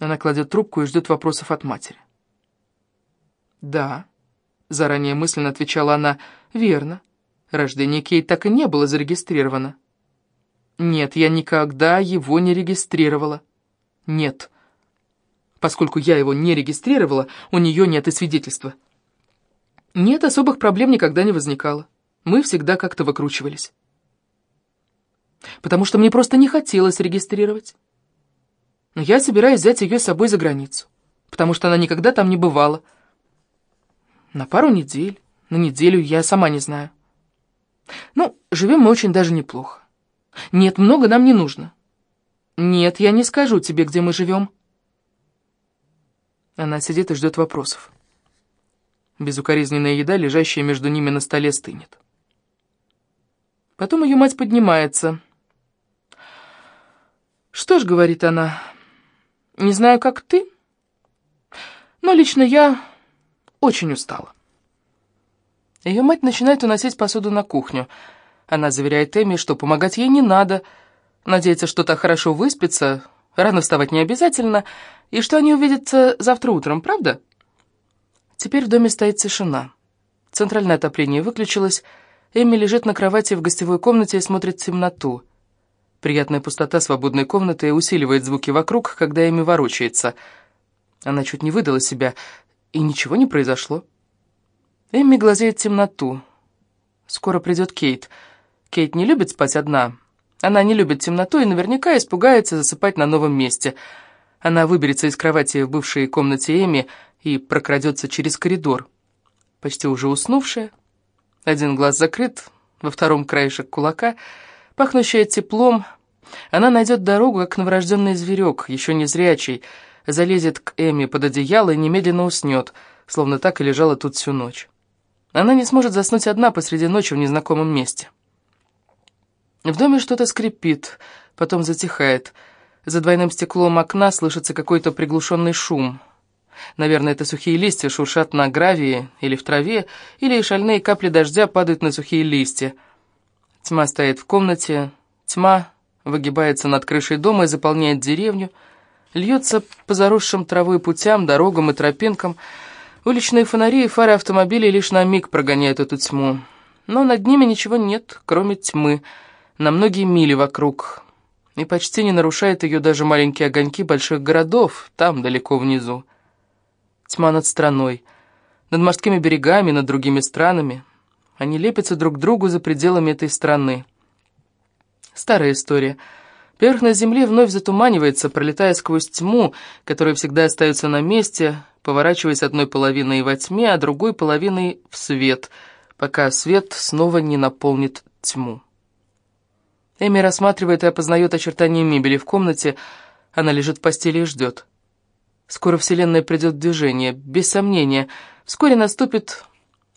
Она кладет трубку и ждет вопросов от матери. «Да», — заранее мысленно отвечала она, — «верно. Рождение Кейт так и не было зарегистрировано». «Нет, я никогда его не регистрировала». «Нет». Поскольку я его не регистрировала, у нее нет и свидетельства. Нет, особых проблем никогда не возникало. Мы всегда как-то выкручивались. Потому что мне просто не хотелось регистрировать. Но я собираюсь взять ее с собой за границу, потому что она никогда там не бывала. На пару недель, на неделю, я сама не знаю. Ну, живем мы очень даже неплохо. Нет, много нам не нужно. Нет, я не скажу тебе, где мы живем. Она сидит и ждет вопросов. Безукоризненная еда, лежащая между ними на столе, стынет. Потом ее мать поднимается. «Что ж», — говорит она, — «не знаю, как ты, но лично я очень устала». Ее мать начинает уносить посуду на кухню. Она заверяет Эми, что помогать ей не надо, надеется, что та хорошо выспится, рано вставать не обязательно, и что они увидятся завтра утром, правда? Теперь в доме стоит тишина. Центральное отопление выключилось, Эми лежит на кровати в гостевой комнате и смотрит в темноту. Приятная пустота свободной комнаты усиливает звуки вокруг, когда Эми ворочается. Она чуть не выдала себя, и ничего не произошло. Эмми глазеет темноту. Скоро придет Кейт. Кейт не любит спать одна. Она не любит темноту и наверняка испугается засыпать на новом месте — она выберется из кровати в бывшей комнате Эми и прокрадется через коридор. Почти уже уснувшая, один глаз закрыт, во втором краешек кулака, пахнущая теплом, она найдет дорогу, как новорожденный зверек, еще не зрячий, залезет к Эми под одеяло и немедленно уснет, словно так и лежала тут всю ночь. Она не сможет заснуть одна посреди ночи в незнакомом месте. В доме что-то скрипит, потом затихает — за двойным стеклом окна слышится какой-то приглушенный шум. Наверное, это сухие листья шуршат на гравии или в траве, или шальные капли дождя падают на сухие листья. Тьма стоит в комнате, тьма выгибается над крышей дома и заполняет деревню, льется по заросшим травой путям, дорогам и тропинкам. Уличные фонари и фары автомобилей лишь на миг прогоняют эту тьму. Но над ними ничего нет, кроме тьмы, на многие мили вокруг и почти не нарушает ее даже маленькие огоньки больших городов, там, далеко внизу. Тьма над страной, над морскими берегами, над другими странами. Они лепятся друг к другу за пределами этой страны. Старая история. Поверхность Земли вновь затуманивается, пролетая сквозь тьму, которая всегда остается на месте, поворачиваясь одной половиной во тьме, а другой половиной в свет, пока свет снова не наполнит тьму. Эми рассматривает и опознает очертания мебели в комнате. Она лежит в постели и ждет. Скоро Вселенная придет в движение, без сомнения. Вскоре наступит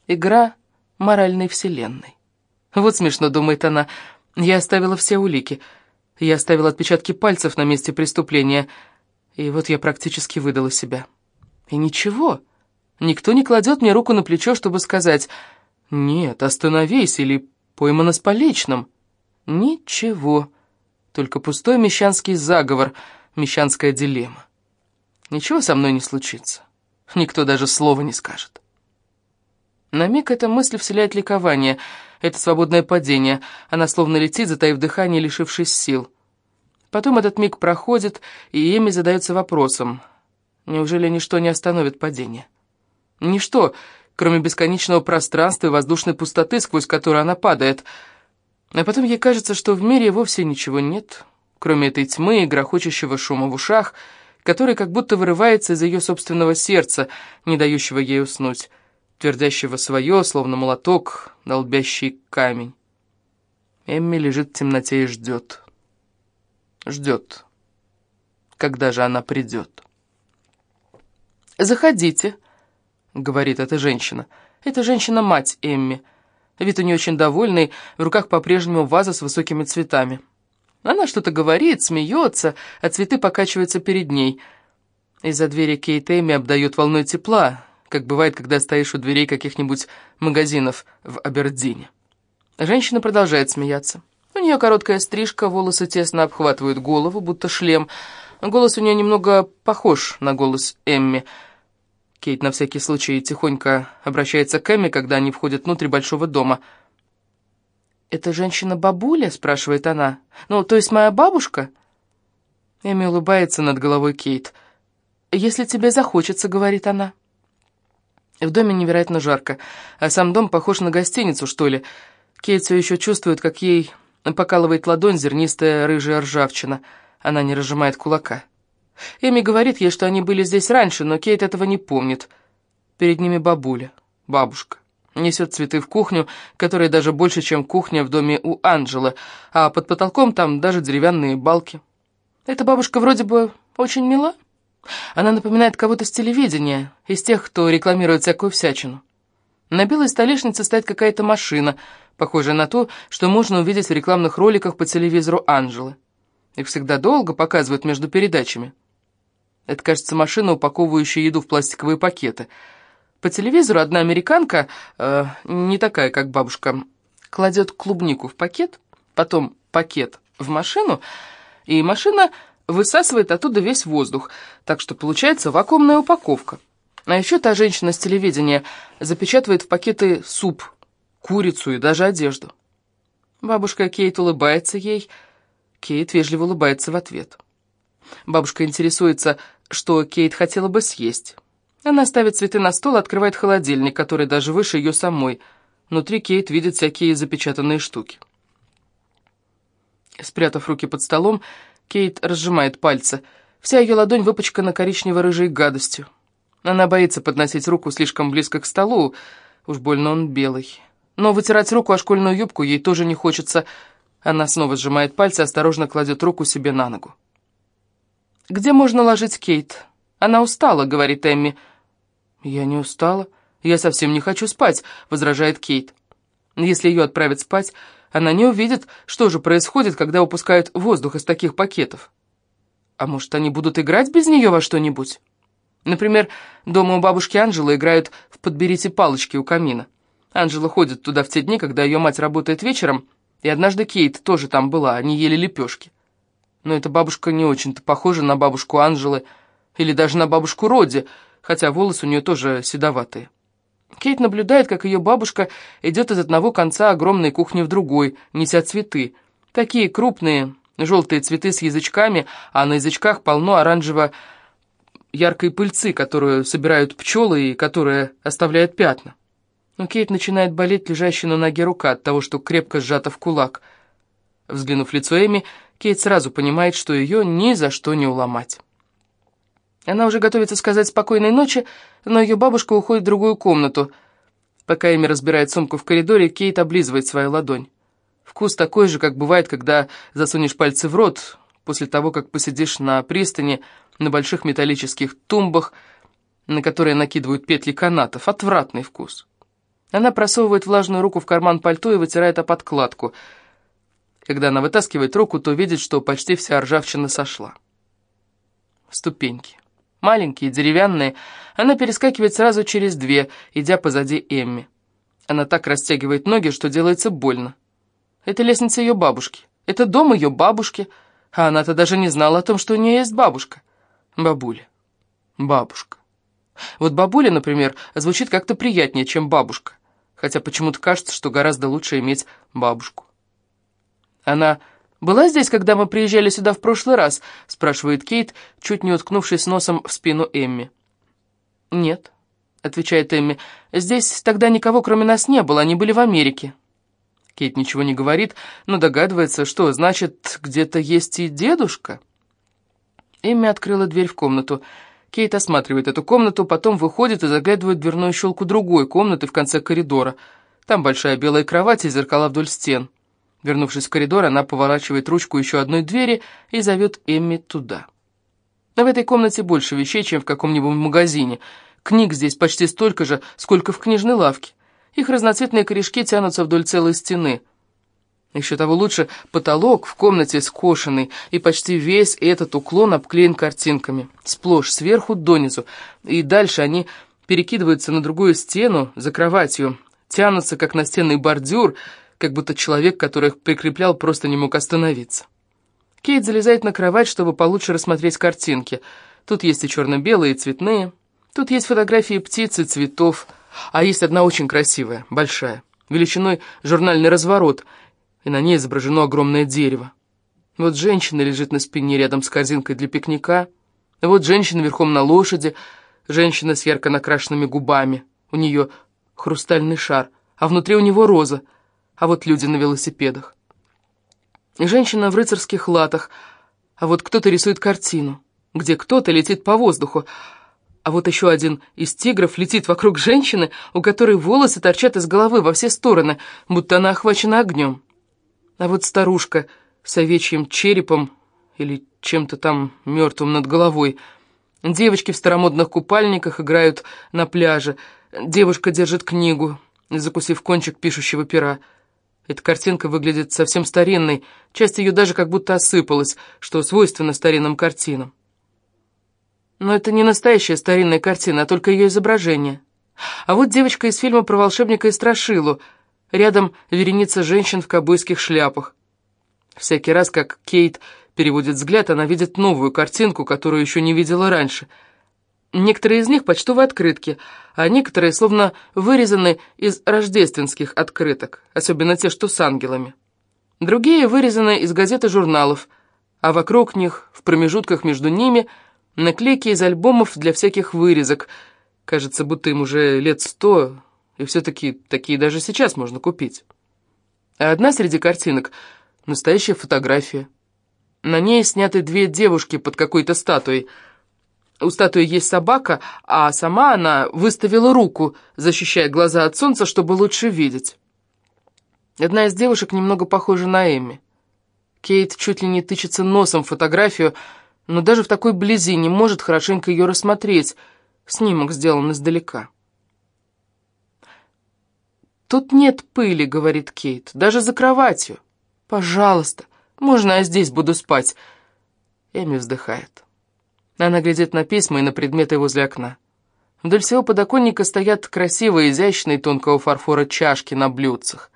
игра моральной Вселенной. Вот смешно, думает она. Я оставила все улики. Я оставила отпечатки пальцев на месте преступления. И вот я практически выдала себя. И ничего. Никто не кладет мне руку на плечо, чтобы сказать «Нет, остановись» или «Поймана с поличным». Ничего, только пустой мещанский заговор, мещанская дилемма. Ничего со мной не случится, никто даже слова не скажет. На миг эта мысль вселяет ликование, это свободное падение, она словно летит, затаив дыхание, лишившись сил. Потом этот миг проходит, и Эми задается вопросом, неужели ничто не остановит падение? Ничто, кроме бесконечного пространства и воздушной пустоты, сквозь которую она падает — а потом ей кажется, что в мире вовсе ничего нет, кроме этой тьмы и грохочущего шума в ушах, который как будто вырывается из ее собственного сердца, не дающего ей уснуть, твердящего свое, словно молоток, долбящий камень. Эмми лежит в темноте и ждет. Ждет. Когда же она придет? «Заходите», — говорит эта женщина. Это женщина-мать Эмми. Вид у нее очень довольный, в руках по-прежнему ваза с высокими цветами. Она что-то говорит, смеется, а цветы покачиваются перед ней. Из-за двери Кейт Эми обдает волной тепла, как бывает, когда стоишь у дверей каких-нибудь магазинов в Абердине. Женщина продолжает смеяться. У нее короткая стрижка, волосы тесно обхватывают голову, будто шлем. Голос у нее немного похож на голос Эмми. Кейт на всякий случай тихонько обращается к Эмми, когда они входят внутрь большого дома. «Это женщина-бабуля?» — спрашивает она. «Ну, то есть моя бабушка?» Эми улыбается над головой Кейт. «Если тебе захочется», — говорит она. В доме невероятно жарко, а сам дом похож на гостиницу, что ли. Кейт все еще чувствует, как ей покалывает ладонь зернистая рыжая ржавчина — она не разжимает кулака. Эми говорит ей, что они были здесь раньше, но Кейт этого не помнит. Перед ними бабуля, бабушка. Несет цветы в кухню, которая даже больше, чем кухня в доме у Анджела, а под потолком там даже деревянные балки. Эта бабушка вроде бы очень мила. Она напоминает кого-то с телевидения, из тех, кто рекламирует всякую всячину. На белой столешнице стоит какая-то машина, похожая на ту, что можно увидеть в рекламных роликах по телевизору Анджелы. Их всегда долго показывают между передачами. Это, кажется, машина, упаковывающая еду в пластиковые пакеты. По телевизору одна американка, э, не такая, как бабушка, кладет клубнику в пакет, потом пакет в машину, и машина высасывает оттуда весь воздух, так что получается вакуумная упаковка. А еще та женщина с телевидения запечатывает в пакеты суп, курицу и даже одежду. Бабушка Кейт улыбается ей, Кейт вежливо улыбается в ответ. Бабушка интересуется, что Кейт хотела бы съесть. Она ставит цветы на стол, открывает холодильник, который даже выше ее самой. Внутри Кейт видит всякие запечатанные штуки. Спрятав руки под столом, Кейт разжимает пальцы. Вся ее ладонь выпачкана коричнево-рыжей гадостью. Она боится подносить руку слишком близко к столу, уж больно он белый. Но вытирать руку о школьную юбку ей тоже не хочется, она снова сжимает пальцы, осторожно кладет руку себе на ногу. «Где можно ложить Кейт? Она устала», — говорит Эмми. «Я не устала. Я совсем не хочу спать», — возражает Кейт. «Если ее отправят спать, она не увидит, что же происходит, когда выпускают воздух из таких пакетов. А может, они будут играть без нее во что-нибудь? Например, дома у бабушки Анжелы играют в «Подберите палочки» у камина. Анжела ходит туда в те дни, когда ее мать работает вечером, и однажды Кейт тоже там была, они ели лепешки. Но эта бабушка не очень-то похожа на бабушку Анжелы или даже на бабушку Роди, хотя волосы у нее тоже седоватые. Кейт наблюдает, как ее бабушка идет из одного конца огромной кухни в другой, неся цветы. Такие крупные, желтые цветы с язычками, а на язычках полно оранжево яркой пыльцы, которую собирают пчелы и которая оставляет пятна. У Кейт начинает болеть лежащая на ноге рука от того, что крепко сжата в кулак. Взглянув лицо Эми, Кейт сразу понимает, что ее ни за что не уломать. Она уже готовится сказать «спокойной ночи», но ее бабушка уходит в другую комнату. Пока Эми разбирает сумку в коридоре, Кейт облизывает свою ладонь. Вкус такой же, как бывает, когда засунешь пальцы в рот, после того, как посидишь на пристани, на больших металлических тумбах, на которые накидывают петли канатов. Отвратный вкус. Она просовывает влажную руку в карман пальто и вытирает о подкладку. Когда она вытаскивает руку, то видит, что почти вся ржавчина сошла. Ступеньки. Маленькие, деревянные. Она перескакивает сразу через две, идя позади Эмми. Она так растягивает ноги, что делается больно. Это лестница ее бабушки. Это дом ее бабушки. А она-то даже не знала о том, что у нее есть бабушка. Бабуля. Бабушка. Вот бабуля, например, звучит как-то приятнее, чем бабушка хотя почему-то кажется, что гораздо лучше иметь бабушку. Она была здесь, когда мы приезжали сюда в прошлый раз?» — спрашивает Кейт, чуть не уткнувшись носом в спину Эмми. «Нет», — отвечает Эмми, — «здесь тогда никого, кроме нас, не было, они были в Америке». Кейт ничего не говорит, но догадывается, что значит, где-то есть и дедушка. Эмми открыла дверь в комнату. Кейт осматривает эту комнату, потом выходит и заглядывает в дверную щелку другой комнаты в конце коридора. Там большая белая кровать и зеркала вдоль стен. Вернувшись в коридор, она поворачивает ручку еще одной двери и зовет Эмми туда. Но в этой комнате больше вещей, чем в каком-нибудь магазине. Книг здесь почти столько же, сколько в книжной лавке. Их разноцветные корешки тянутся вдоль целой стены – еще того лучше, потолок в комнате скошенный, и почти весь этот уклон обклеен картинками, сплошь, сверху донизу, и дальше они перекидываются на другую стену, за кроватью, тянутся, как настенный бордюр, как будто человек, который их прикреплял, просто не мог остановиться. Кейт залезает на кровать, чтобы получше рассмотреть картинки. Тут есть и черно-белые, и цветные. Тут есть фотографии птиц и цветов. А есть одна очень красивая, большая, величиной журнальный разворот, и на ней изображено огромное дерево. Вот женщина лежит на спине рядом с корзинкой для пикника. Вот женщина верхом на лошади, женщина с ярко накрашенными губами. У нее хрустальный шар, а внутри у него роза. А вот люди на велосипедах. И женщина в рыцарских латах, а вот кто-то рисует картину, где кто-то летит по воздуху, а вот еще один из тигров летит вокруг женщины, у которой волосы торчат из головы во все стороны, будто она охвачена огнем. А вот старушка с овечьим черепом или чем-то там мертвым над головой. Девочки в старомодных купальниках играют на пляже. Девушка держит книгу, закусив кончик пишущего пера. Эта картинка выглядит совсем старинной, часть ее даже как будто осыпалась, что свойственно старинным картинам. Но это не настоящая старинная картина, а только ее изображение. А вот девочка из фильма про волшебника и страшилу. Рядом вереница женщин в кобойских шляпах. Всякий раз, как Кейт переводит взгляд, она видит новую картинку, которую еще не видела раньше. Некоторые из них почтовые открытки, а некоторые словно вырезаны из рождественских открыток, особенно те, что с ангелами. Другие вырезаны из газет и журналов, а вокруг них, в промежутках между ними – Наклейки из альбомов для всяких вырезок. Кажется, будто им уже лет сто, и все-таки такие даже сейчас можно купить. А одна среди картинок — настоящая фотография. На ней сняты две девушки под какой-то статуей. У статуи есть собака, а сама она выставила руку, защищая глаза от солнца, чтобы лучше видеть. Одна из девушек немного похожа на Эмми. Кейт чуть ли не тычется носом в фотографию, но даже в такой близи не может хорошенько ее рассмотреть. Снимок сделан издалека. «Тут нет пыли», — говорит Кейт, — «даже за кроватью. Пожалуйста, можно я здесь буду спать?» Эми вздыхает. Она глядит на письма и на предметы возле окна. Вдоль всего подоконника стоят красивые, изящные тонкого фарфора чашки на блюдцах.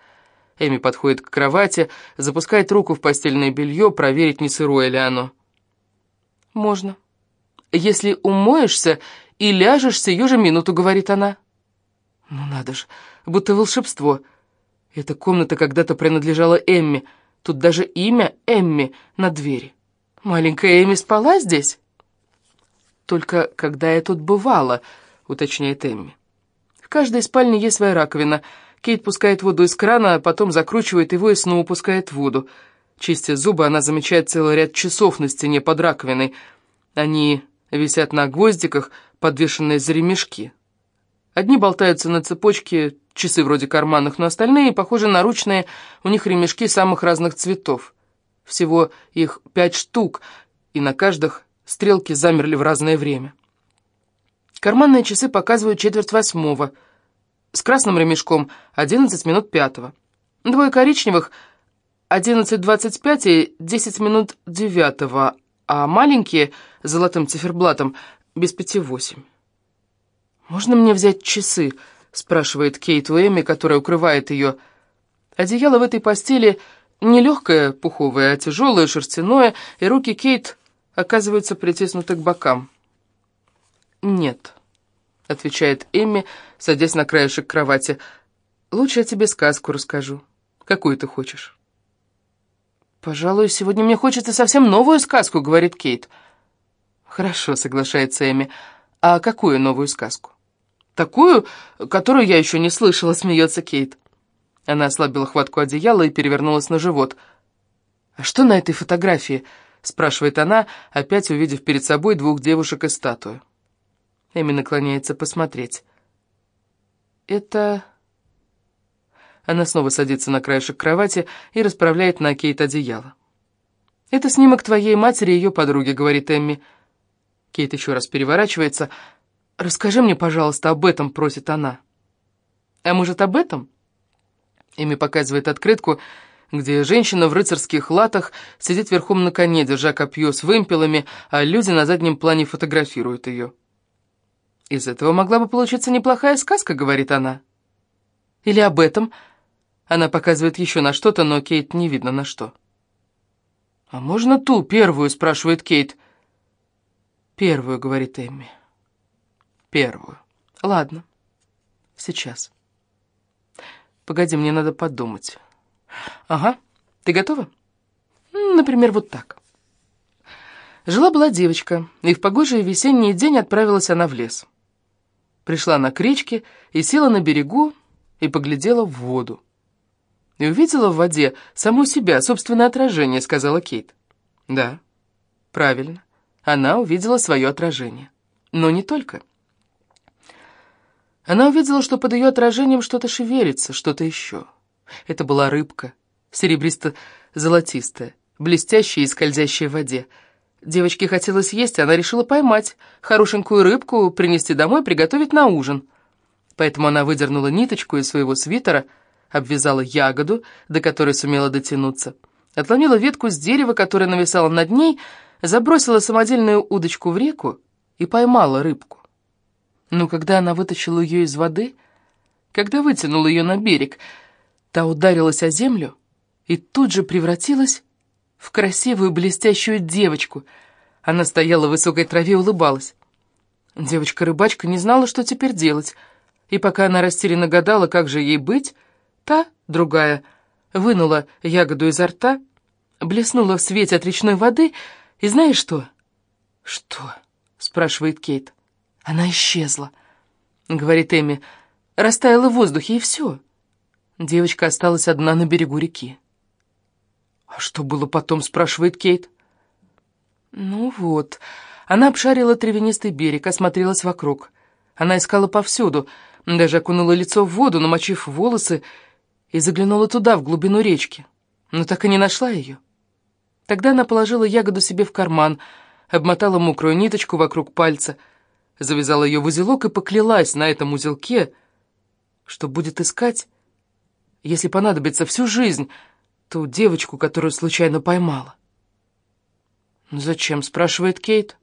Эми подходит к кровати, запускает руку в постельное белье, проверить, не сырое ли оно. «Можно. Если умоешься и ляжешь сию же минуту», — говорит она. «Ну надо же, будто волшебство. Эта комната когда-то принадлежала Эмми. Тут даже имя Эмми на двери. Маленькая Эмми спала здесь?» «Только когда я тут бывала», — уточняет Эмми. «В каждой спальне есть своя раковина. Кейт пускает воду из крана, а потом закручивает его и снова пускает воду». Чистя зубы, она замечает целый ряд часов на стене под раковиной. Они висят на гвоздиках, подвешенные за ремешки. Одни болтаются на цепочке, часы вроде карманных, но остальные, похожи на ручные, у них ремешки самых разных цветов. Всего их пять штук, и на каждых стрелки замерли в разное время. Карманные часы показывают четверть восьмого, с красным ремешком — одиннадцать минут пятого. Двое коричневых — 11.25 и 10 минут девятого, а маленькие золотым циферблатом без пяти восемь. «Можно мне взять часы?» — спрашивает Кейт Уэми, которая укрывает ее. Одеяло в этой постели не легкое пуховое, а тяжелое, шерстяное, и руки Кейт оказываются притиснуты к бокам. «Нет», — отвечает Эмми, садясь на краешек кровати. «Лучше я тебе сказку расскажу. Какую ты хочешь?» «Пожалуй, сегодня мне хочется совсем новую сказку», — говорит Кейт. «Хорошо», — соглашается Эми. «А какую новую сказку?» «Такую, которую я еще не слышала», — смеется Кейт. Она ослабила хватку одеяла и перевернулась на живот. «А что на этой фотографии?» — спрашивает она, опять увидев перед собой двух девушек и статую. Эми наклоняется посмотреть. «Это...» Она снова садится на краешек кровати и расправляет на Кейт одеяло. «Это снимок твоей матери и ее подруги», — говорит Эмми. Кейт еще раз переворачивается. «Расскажи мне, пожалуйста, об этом», — просит она. «А может, об этом?» Эми показывает открытку, где женщина в рыцарских латах сидит верхом на коне, держа копье с вымпелами, а люди на заднем плане фотографируют ее. «Из этого могла бы получиться неплохая сказка», — говорит она. «Или об этом», она показывает еще на что-то, но Кейт не видно на что. «А можно ту, первую?» — спрашивает Кейт. «Первую», — говорит Эмми. «Первую. Ладно. Сейчас. Погоди, мне надо подумать. Ага. Ты готова? Например, вот так». Жила-была девочка, и в погожий весенний день отправилась она в лес. Пришла она к речке и села на берегу и поглядела в воду. «И увидела в воде саму себя, собственное отражение», — сказала Кейт. «Да, правильно. Она увидела свое отражение. Но не только. Она увидела, что под ее отражением что-то шевелится, что-то еще. Это была рыбка, серебристо-золотистая, блестящая и скользящая в воде. Девочке хотелось есть, она решила поймать хорошенькую рыбку, принести домой, приготовить на ужин. Поэтому она выдернула ниточку из своего свитера, обвязала ягоду, до которой сумела дотянуться, отломила ветку с дерева, которое нависало над ней, забросила самодельную удочку в реку и поймала рыбку. Но когда она вытащила ее из воды, когда вытянула ее на берег, та ударилась о землю и тут же превратилась в красивую блестящую девочку. Она стояла в высокой траве и улыбалась. Девочка-рыбачка не знала, что теперь делать, и пока она растерянно гадала, как же ей быть, та, другая, вынула ягоду изо рта, блеснула в свете от речной воды, и знаешь что? «Что?» — спрашивает Кейт. «Она исчезла», — говорит Эми. «Растаяла в воздухе, и все». Девочка осталась одна на берегу реки. «А что было потом?» — спрашивает Кейт. «Ну вот». Она обшарила травянистый берег, осмотрелась вокруг. Она искала повсюду, даже окунула лицо в воду, намочив волосы, и заглянула туда, в глубину речки. Но так и не нашла ее. Тогда она положила ягоду себе в карман, обмотала мокрую ниточку вокруг пальца, завязала ее в узелок и поклялась на этом узелке, что будет искать, если понадобится всю жизнь, ту девочку, которую случайно поймала. «Зачем?» — спрашивает Кейт.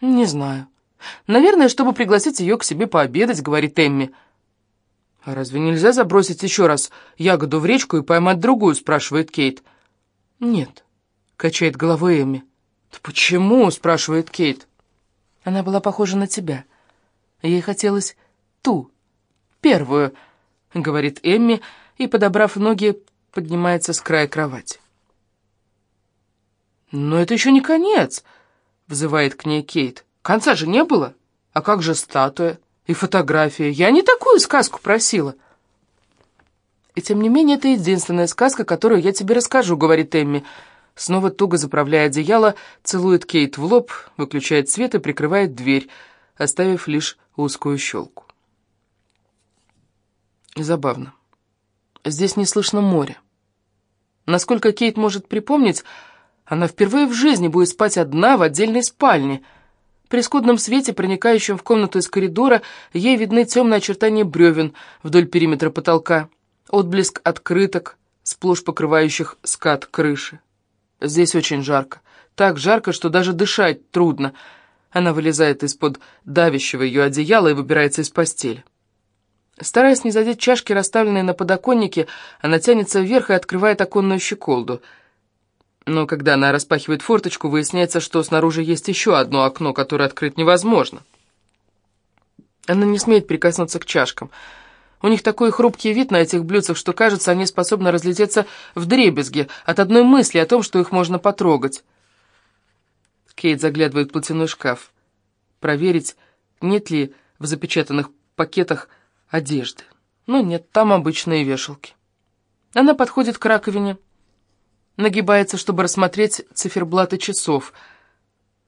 «Не знаю. Наверное, чтобы пригласить ее к себе пообедать», — говорит Эмми. «А разве нельзя забросить еще раз ягоду в речку и поймать другую?» — спрашивает Кейт. «Нет», — качает головой Эмми. «Почему?» — спрашивает Кейт. Она была похожа на тебя. Ей хотелось ту, первую, — говорит Эмми, и, подобрав ноги, поднимается с края кровати. «Но это еще не конец», — взывает к ней Кейт. «Конца же не было. А как же статуя и фотография? Я не такую сказку просила». «И тем не менее, это единственная сказка, которую я тебе расскажу», — говорит Эмми. Снова туго заправляя одеяло, целует Кейт в лоб, выключает свет и прикрывает дверь, оставив лишь узкую щелку. Забавно. Здесь не слышно моря. Насколько Кейт может припомнить, она впервые в жизни будет спать одна в отдельной спальне. При скудном свете, проникающем в комнату из коридора, ей видны темные очертания бревен вдоль периметра потолка, отблеск открыток, сплошь покрывающих скат крыши. Здесь очень жарко. Так жарко, что даже дышать трудно. Она вылезает из-под давящего ее одеяла и выбирается из постели. Стараясь не задеть чашки, расставленные на подоконнике, она тянется вверх и открывает оконную щеколду. Но когда она распахивает форточку, выясняется, что снаружи есть еще одно окно, которое открыть невозможно. Она не смеет прикоснуться к чашкам. У них такой хрупкий вид на этих блюдцах, что, кажется, они способны разлететься в дребезги от одной мысли о том, что их можно потрогать. Кейт заглядывает в платяной шкаф. Проверить, нет ли в запечатанных пакетах одежды. Но нет, там обычные вешалки. Она подходит к раковине, нагибается, чтобы рассмотреть циферблаты часов.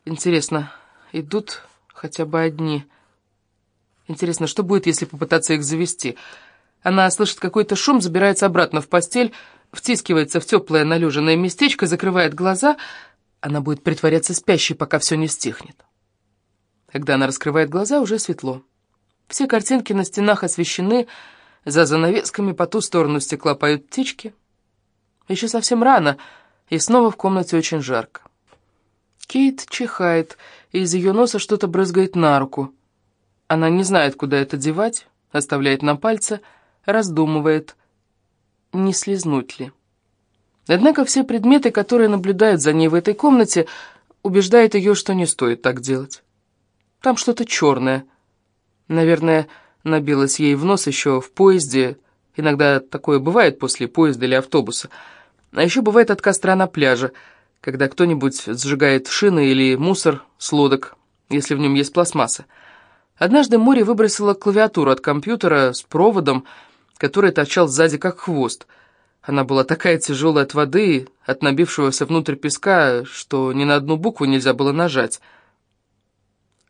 Интересно, идут хотя бы одни. Интересно, что будет, если попытаться их завести? Она слышит какой-то шум, забирается обратно в постель, втискивается в теплое налюженное местечко, закрывает глаза. Она будет притворяться спящей, пока все не стихнет. Когда она раскрывает глаза, уже светло. Все картинки на стенах освещены, за занавесками по ту сторону стекла поют птички. Еще совсем рано, и снова в комнате очень жарко. Кейт чихает, и из ее носа что-то брызгает на руку. Она не знает, куда это девать, оставляет на пальце, раздумывает, не слезнуть ли. Однако все предметы, которые наблюдают за ней в этой комнате, убеждают ее, что не стоит так делать. Там что-то черное. Наверное, набилось ей в нос еще в поезде. Иногда такое бывает после поезда или автобуса. А еще бывает от костра на пляже, когда кто-нибудь сжигает шины или мусор с лодок, если в нем есть пластмасса. Однажды море выбросило клавиатуру от компьютера с проводом, который торчал сзади как хвост. Она была такая тяжелая от воды, от набившегося внутрь песка, что ни на одну букву нельзя было нажать.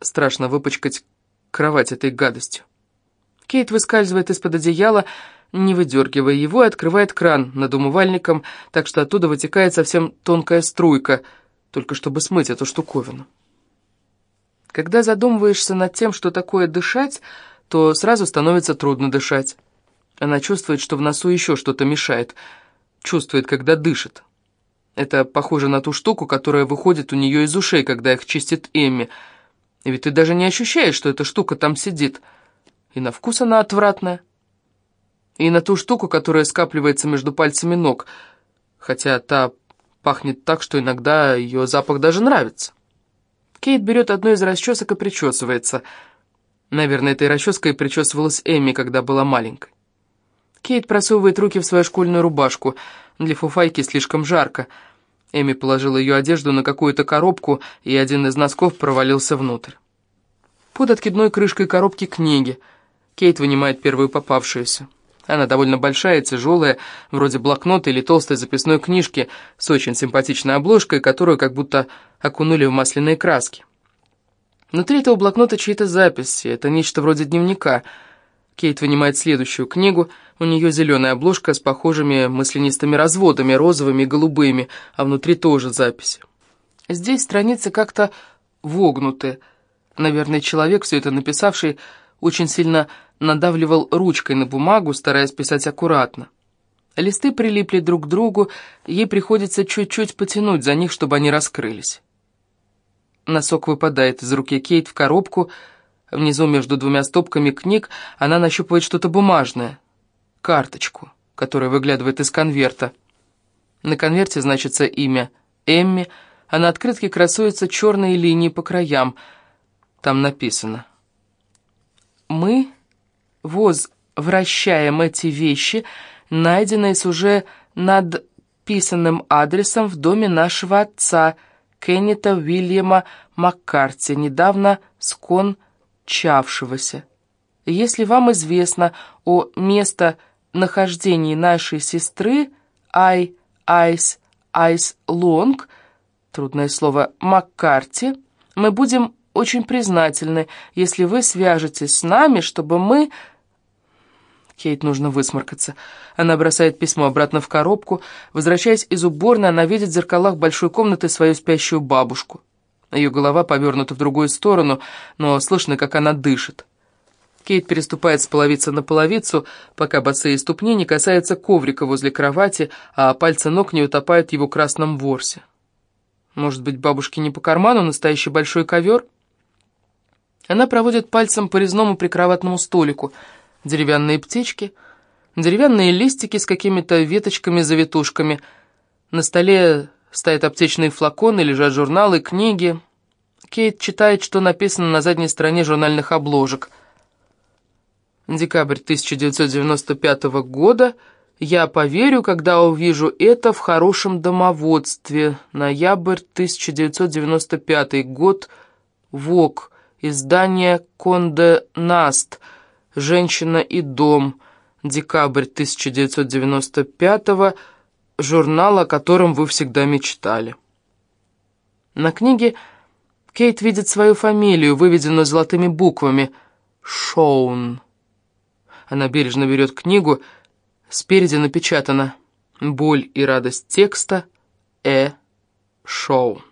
Страшно выпачкать кровать этой гадостью. Кейт выскальзывает из-под одеяла, не выдергивая его, и открывает кран над умывальником, так что оттуда вытекает совсем тонкая струйка, только чтобы смыть эту штуковину. Когда задумываешься над тем, что такое дышать, то сразу становится трудно дышать. Она чувствует, что в носу еще что-то мешает. Чувствует, когда дышит. Это похоже на ту штуку, которая выходит у нее из ушей, когда их чистит Эмми. Ведь ты даже не ощущаешь, что эта штука там сидит. И на вкус она отвратная. И на ту штуку, которая скапливается между пальцами ног, хотя та пахнет так, что иногда ее запах даже нравится. Кейт берет одну из расчесок и причесывается. Наверное, этой расческой причесывалась Эмми, когда была маленькой. Кейт просовывает руки в свою школьную рубашку. Для фуфайки слишком жарко. Эми положила ее одежду на какую-то коробку, и один из носков провалился внутрь. Под откидной крышкой коробки книги. Кейт вынимает первую попавшуюся. Она довольно большая, тяжелая, вроде блокнота или толстой записной книжки с очень симпатичной обложкой, которую как будто окунули в масляные краски. Внутри этого блокнота чьи-то записи, это нечто вроде дневника. Кейт вынимает следующую книгу, у нее зеленая обложка с похожими мысленистыми разводами, розовыми и голубыми, а внутри тоже записи. Здесь страницы как-то вогнуты. Наверное, человек, все это написавший, очень сильно надавливал ручкой на бумагу, стараясь писать аккуратно. Листы прилипли друг к другу, ей приходится чуть-чуть потянуть за них, чтобы они раскрылись. Носок выпадает из руки Кейт в коробку. Внизу между двумя стопками книг она нащупывает что-то бумажное. Карточку, которая выглядывает из конверта. На конверте значится имя Эмми, а на открытке красуются черные линии по краям. Там написано «Мы возвращаем эти вещи, найденные с уже надписанным адресом в доме нашего отца, Кеннета Уильяма Маккарти, недавно скончавшегося. Если вам известно о местонахождении нашей сестры Ай Айс Айс Лонг, трудное слово, Маккарти, мы будем очень признательны, если вы свяжетесь с нами, чтобы мы...» Кейт нужно высморкаться. Она бросает письмо обратно в коробку. Возвращаясь из уборной, она видит в зеркалах большой комнаты свою спящую бабушку. Ее голова повернута в другую сторону, но слышно, как она дышит. Кейт переступает с половицы на половицу, пока босые ступни не касаются коврика возле кровати, а пальцы ног не утопают его красном ворсе. Может быть, бабушке не по карману настоящий большой ковер? Она проводит пальцем по резному прикроватному столику. Деревянные птички, деревянные листики с какими-то веточками-завитушками. На столе стоят аптечные флаконы, лежат журналы, книги. Кейт читает, что написано на задней стороне журнальных обложек. Декабрь 1995 года. Я поверю, когда увижу это в хорошем домоводстве. Ноябрь 1995 год. ВОК. Издание «Конде Наст», «Женщина и дом», декабрь 1995 журнал, о котором вы всегда мечтали. На книге Кейт видит свою фамилию, выведенную золотыми буквами «Шоун». Она бережно берет книгу, спереди напечатано «Боль и радость текста. Э. Шоун».